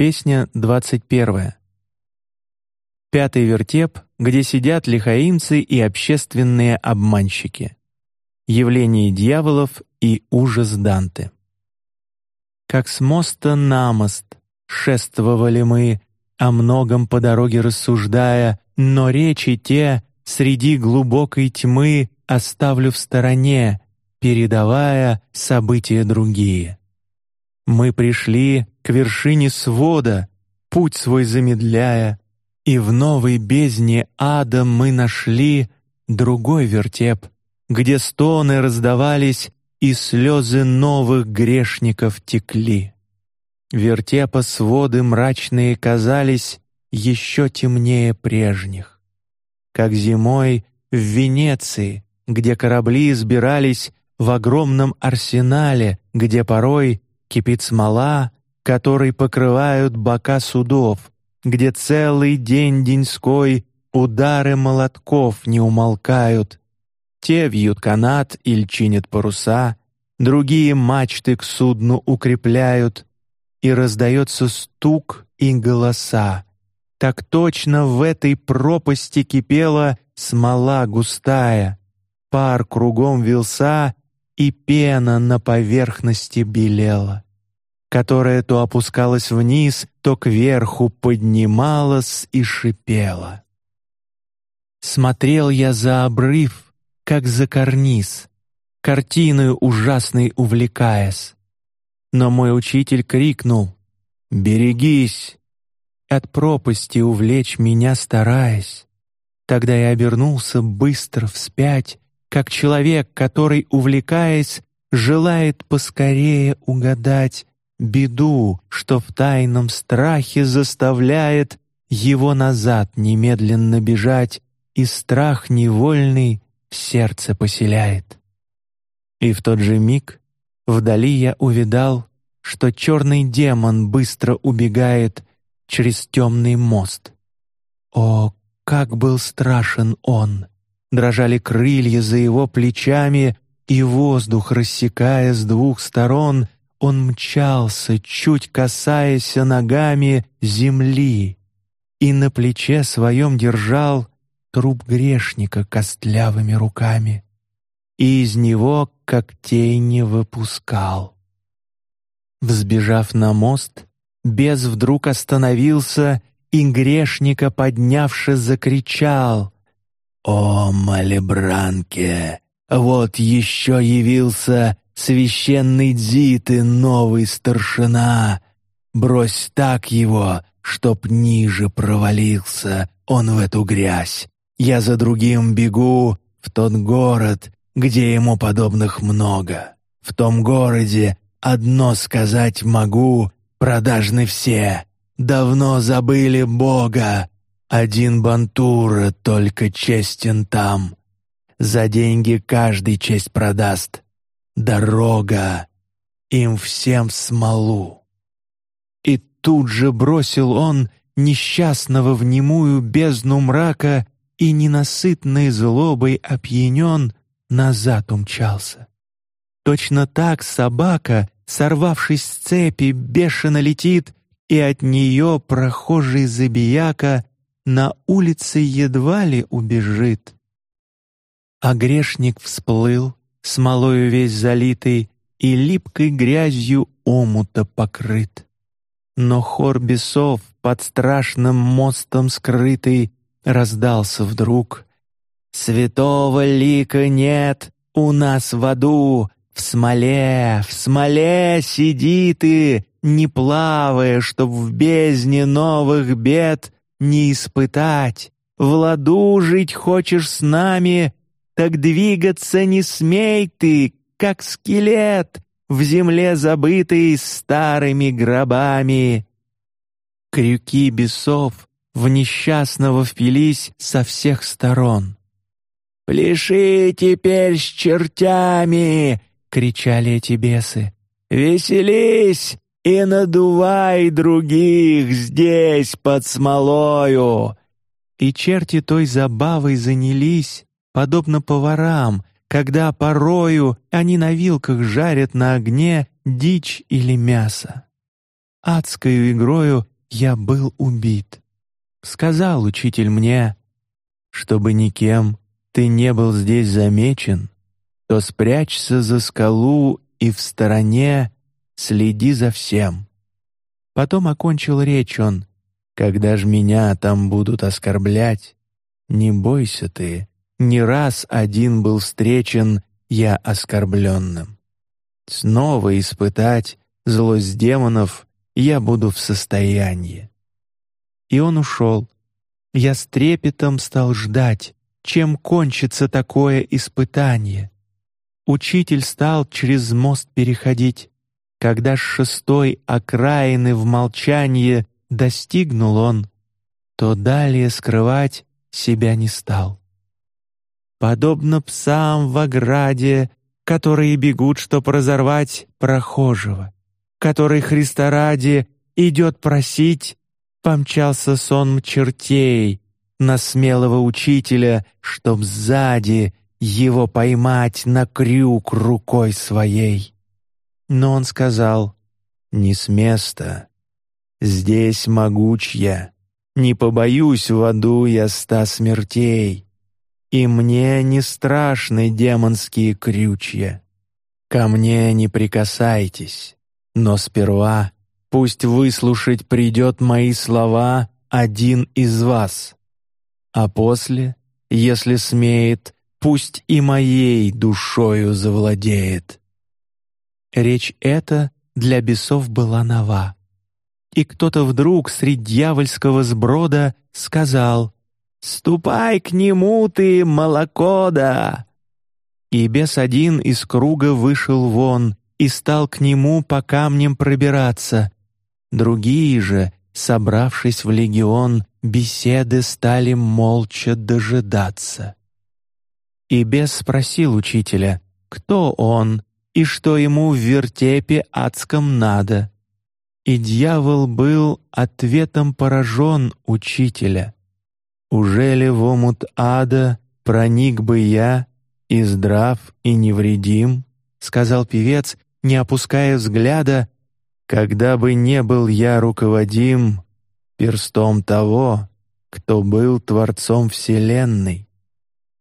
Песня двадцать первая. Пятый вертеп, где сидят лихаимцы и общественные обманщики. Явление дьяволов и ужас Данте. Как с моста на мост шествовали мы, о многом по дороге рассуждая, но речи те среди глубокой тьмы оставлю в стороне, передавая события другие. Мы пришли к вершине свода, путь свой замедляя, и в новой бездне ада мы нашли другой вертеп, где стоны раздавались и слезы новых грешников текли. Вертепа своды мрачные казались еще темнее прежних, как зимой в Венеции, где корабли избирались в огромном арсенале, где порой кипит смола, которой покрывают бока судов, где целый день деньской удары молотков не умолкают. Те вьют канат или чинят паруса, другие мачты к судну укрепляют, и раздается стук и голоса. Так точно в этой пропасти кипела смола густая, пар кругом вился и пена на поверхности белела, которая то опускалась вниз, то кверху поднималась и шипела. Смотрел я за обрыв, как за карниз, картиной ужасной увлекаясь. Но мой учитель крикнул: "Берегись!" От пропасти увлечь меня стараясь. Тогда я обернулся быстро вспять как человек, который, увлекаясь, желает поскорее угадать беду, что в тайном страхе заставляет его назад немедленно бежать, и страх невольный в сердце поселяет. И в тот же миг вдали я увидал, что черный демон быстро убегает через темный мост. О, как был страшен он! Дрожали крылья за его плечами, и воздух, рассекая с двух сторон, он мчался, чуть касаясь ногами земли, и на плече своем держал труп грешника костлявыми руками, и из него когтей не выпускал. Взбежав на мост, без вдруг остановился и грешника поднявши закричал: «О, Малебранке, вот еще явился священный Дзиты, новый старшина. Брось так его, чтоб ниже провалился он в эту грязь. Я за другим бегу в тот город, где ему подобных много. В том городе одно сказать могу, продажны все, давно забыли Бога, один Бантура только честен там. За деньги каждый честь продаст. Дорога им всем смолу. И тут же бросил он несчастного в немую бездну мрака и ненасытной злобой опьянен назад умчался. Точно так собака, сорвавшись с цепи, бешено летит, и от нее прохожий забияка на улице едва ли убежит. А грешник всплыл, смолою весь залитый и липкой грязью омута покрыт. Но хор бесов под страшным мостом скрытый раздался вдруг. Святого лика нет у нас в аду, в смоле, в смоле сиди ты, не плавая, чтоб в бездне новых бед не испытать. В ладу жить хочешь с нами, так двигаться не смей ты, как скелет в земле забытый старыми гробами. Крюки бесов в несчастного впились со всех сторон. «Пляши теперь с чертями!» — кричали эти бесы. «Веселись и надувай других здесь под смолою. И черти той забавой занялись, подобно поварам, когда порою они на вилках жарят на огне дичь или мясо. адскою игрою я был убит. Сказал учитель мне, чтобы никем ты не был здесь замечен, то спрячься за скалу и в стороне следи за всем. Потом окончил речь он, когда ж меня там будут оскорблять, не бойся ты, не раз один был встречен я оскорбленным. Снова испытать злость демонов я буду в состоянии. И он ушел. Я с трепетом стал ждать, чем кончится такое испытание. Учитель стал через мост переходить, когда с шестой окраины в молчании достигнул он, то далее скрывать себя не стал. Подобно псам в ограде, которые бегут, чтоб разорвать прохожего, который Христа ради идет просить, помчался сон чертей на смелого учителя, чтоб сзади его поймать на крюк рукой своей. Но он сказал: "Не с места. Здесь могучья. Не побоюсь в аду я ста смертей, и мне не страшны демонские крючья. Ко мне не прикасайтесь, но сперва пусть выслушать придет мои слова один из вас, а после, если смеет, пусть и моей душою завладеет. Речь эта для бесов была нова, и кто-то вдруг средь дьявольского сброда сказал: «Ступай к нему ты, молокода!» И бес один из круга вышел вон и стал к нему по камням пробираться. Другие же, собравшись в легион, беседы стали молча дожидаться. И бес спросил учителя, кто он и что ему в вертепе адском надо. И дьявол был ответом поражен учителя. Уже ли в омут ада проник бы я и здрав и невредим, сказал певец, не опуская взгляда, когда бы не был я руководим перстом того, кто был творцом вселенной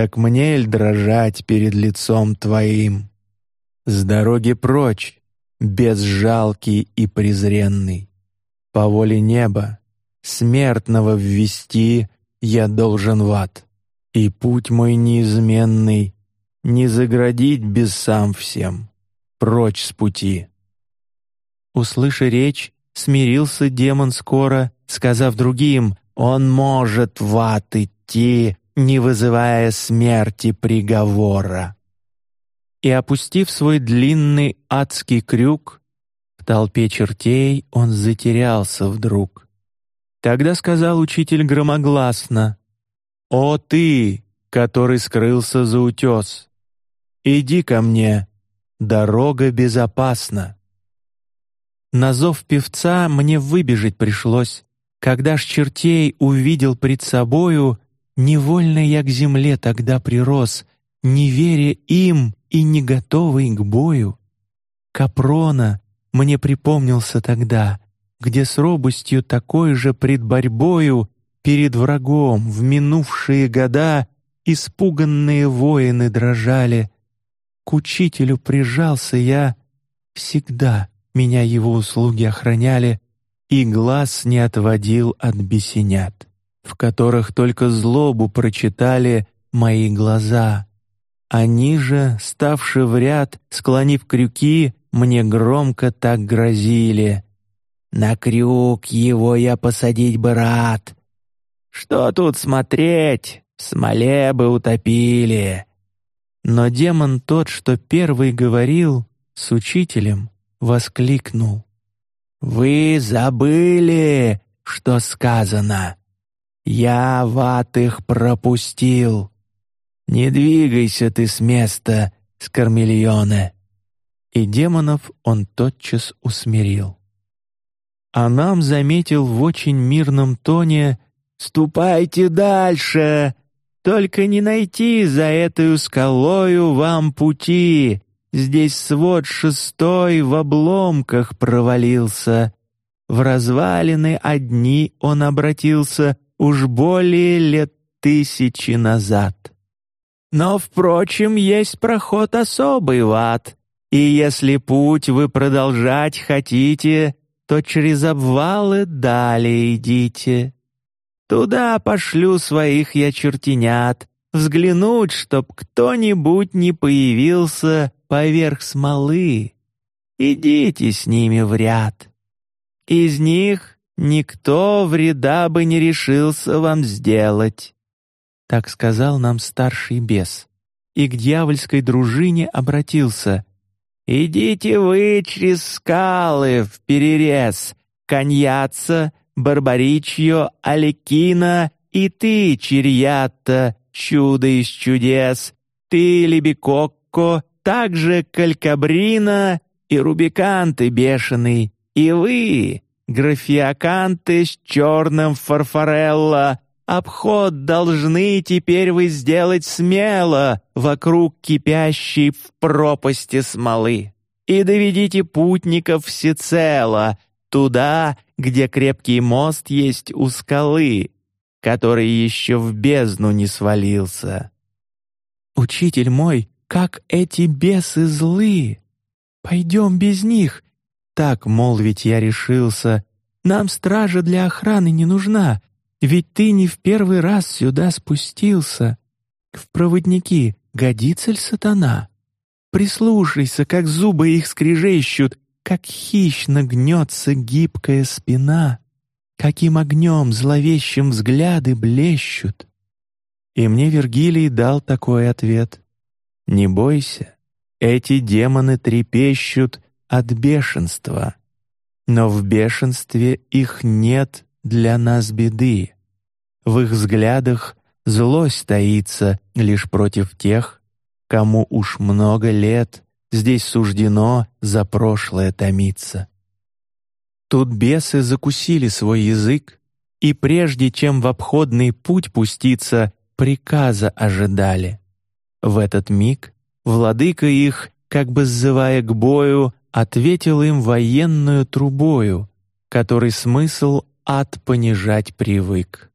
так мне ль дрожать перед лицом твоим? С дороги прочь, безжалкий и презренный, по воле неба смертного ввести я должен в ад, и путь мой неизменный не заградить без сам всем, прочь с пути. Услыша речь, смирился демон скоро, сказав другим: он может в ад идти не вызывая смерти приговора. И опустив свой длинный адский крюк, в толпе чертей он затерялся вдруг. Тогда сказал учитель громогласно: "О ты, который скрылся за утес, иди ко мне, дорога безопасна". На зов певца мне выбежать пришлось, когда ж чертей увидел пред собою Невольно я к земле тогда прирос, не веря им и не готовый к бою. Капрона мне припомнился тогда, где с робостью такой же пред борьбою перед врагом в минувшие года испуганные воины дрожали. К учителю прижался я, всегда меня его услуги охраняли, и глаз не отводил от бесенят в которых только злобу прочитали мои глаза. Они же, ставши в ряд, склонив крюки, мне громко так грозили: "На крюк его я посадить бы рад. Что тут смотреть? В смоле бы утопили". Но демон тот, что первый говорил с учителем, воскликнул: "Вы забыли, что сказано?" Я в их пропустил. Не двигайся ты с места, Скармельоне. И демонов он тотчас усмирил. А нам заметил в очень мирном тоне: "Ступайте дальше, только не найти за этой скалою вам пути. Здесь свод шестой в обломках провалился. в развалины одни он обратился уж более лет тысячи назад. Но, впрочем, есть проход особый в ад, и если путь вы продолжать хотите, то через обвалы далее идите. Туда пошлю своих я чертенят, взглянуть, чтоб кто-нибудь не появился поверх смолы. Идите с ними в ряд. Из них никто вреда бы не решился вам сделать. Так сказал нам старший бес, и к дьявольской дружине обратился. Идите вы через скалы в перерез, Коньяца, Барбаричье, Алекина и ты, Чирьята, чудо из чудес, ты, Лебекокко, также Калькабрина и Рубиканты бешеный, и вы, Графиаканты с черным фарфорелло, Обход должны теперь вы сделать смело вокруг кипящей в пропасти смолы. И доведите путников всецело туда, где крепкий мост есть у скалы, который еще в бездну не свалился. Учитель мой, как эти бесы злы! Пойдем без них. Так, мол, ведь я решился. Нам стража для охраны не нужна, ведь ты не в первый раз сюда спустился. В проводники годится ли сатана? Прислушайся, как зубы их скрежещут, как хищно гнется гибкая спина, каким огнем зловещим взгляды блещут. И мне Вергилий дал такой ответ: не бойся, эти демоны трепещут от бешенства, но в бешенстве их нет для нас беды. В их взглядах злость таится лишь против тех, кому уж много лет здесь суждено за прошлое томиться. Тут бесы закусили свой язык, и прежде чем в обходный путь пуститься, приказа ожидали. В этот миг владыка их, как бы зывая к бою, ответил им военную трубою, который смысл ад понижать привык.